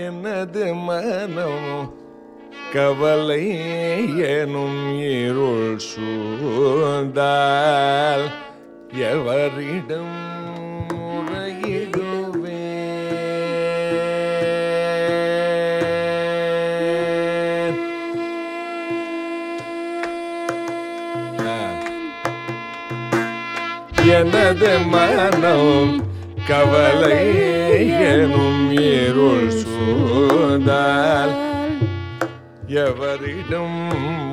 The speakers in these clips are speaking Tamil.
எனது மனம் கவலை எனும் இருள் சூழ்ந்தால் எவரிடம் எனது மனம் கவலை எனும் இருள் சூழ்ந்தால் எவரிடம்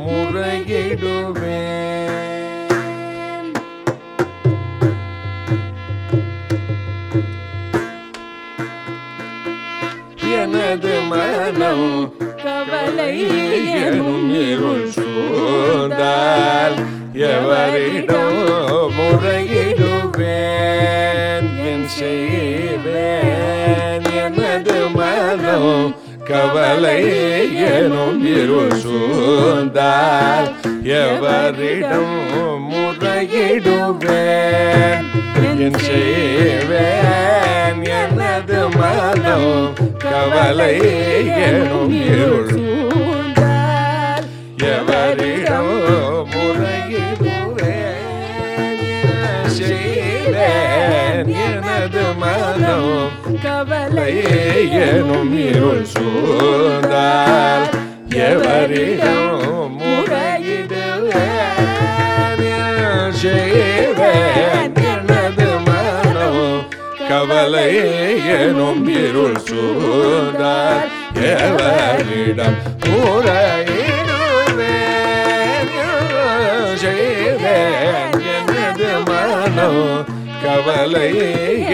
முறையிடுவேன்? எனது மனம் கவலை எனும் இருள் சூழ்ந்தால் எவரிடம் முறையிடுவேன் செய்வேன் எனது மனம் கவலை எனும் இருள் சூழ்ந்தால் எவரிடம் முறையிடுவேன்? என் செய்வேன் எனது மனம் கவலை எனும் இருள் கவலை எனும் இருள் சூழ்ந்தார் எவரிடம் முறையிடுவேன் செய்வேன் எனது மனம் கவலை எனும் இருள் சூழ்ந்தார் எவரிடம் முறையிடுவேன் செய்வேன் எனது மனம் கவலை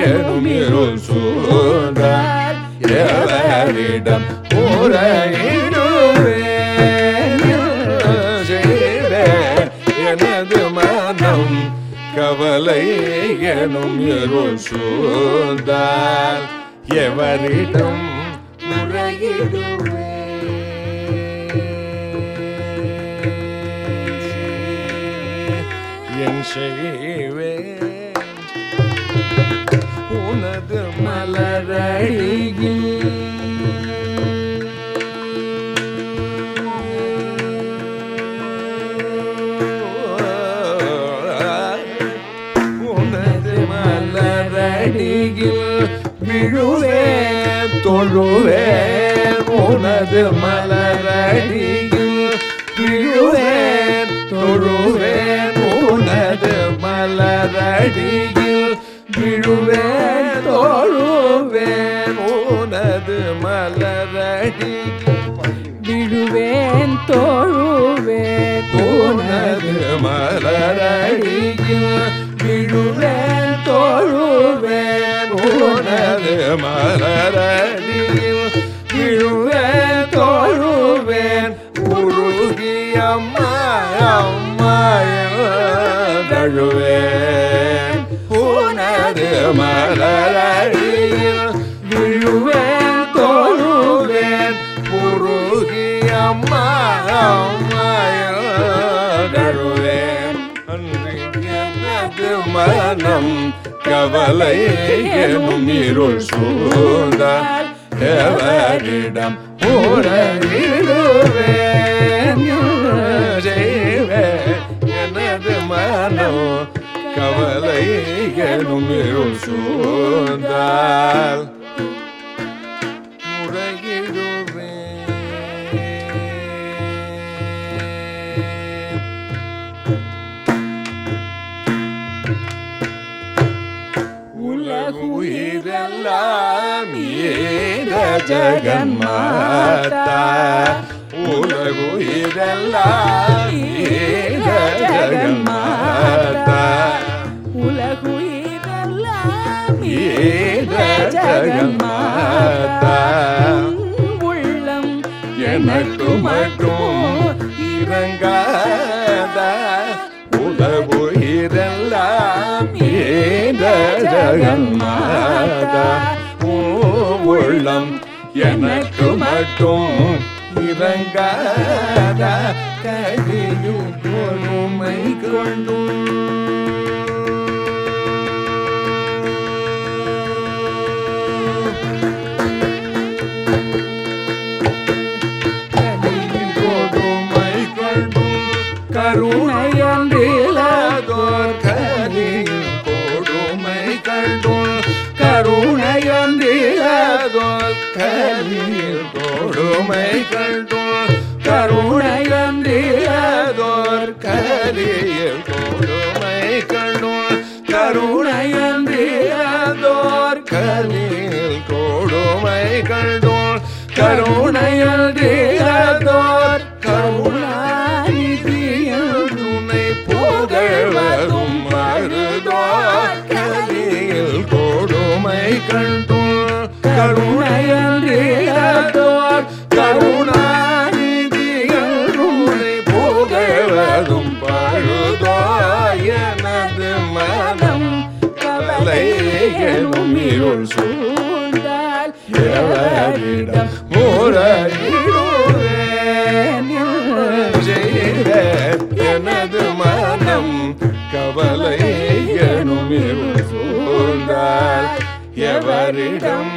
எனும் இருள் சூழ்ந்தார் எவரிடம் முறையிடுவேன் எனது மனம் கவலை எனும் இருள் சூழ்ந்தார் எவரிடம் முறையிடுவேன் என் செய்ய உனது மலரடியில். உனது மலரடியில் விழுவே தொழுவே. உனது மலரடியில் விழுவே தொழுவே. உனது மலரடியில் விழுவேன் தொழுவேன் உனது மலரடியில் விழுவேன் தோழுவேன் உனது மலரடியில் விழுவேன் தோழுவேன் உனது மலரடியில் விழுவேன் தோழுவேன் உருகி அம்மா தழுவேன் மலரடியில் விழுவேன் தோழுவேன் உருகி அம்மா அம்மா தழுவேன் மனம் கவலை எனும் இருள் சூழ்ந்தால் எவரிடம் முறையிடுவேன் எனது மனம் கவலை எனும் இருள் சூழ்ந்தால் உலகுயிரெல்லாம் ஏத ஜகன்மாதா. உலகுயிரெல்லாம் ஏத உள்ளம் எனக்கு மட்டும் இறங்காதா உலகுயிரெல்லாம் ஏத ஜகன்மாதா உள்ளம் எனக்கு மட்டும் இறங்காதா? கதியும் பொறுமை கருணையன்றிலதோர் கலியில் கொடுமை கருணை கருணையன்றிலதோர் கலியில் கொடுமை கண்டும் கருணையன்றிலதோர் கலியில் கொடுமை கண்டும் கருணை புகழ்வதும் பழுதோ மனம் கவலைகளும் இருள் சூழ்ந்தால் எவரிடம் முறையிடுவேன் எனது மனம் கவலை எனும் இருள் சூழ்ந்தால் எவரிடம்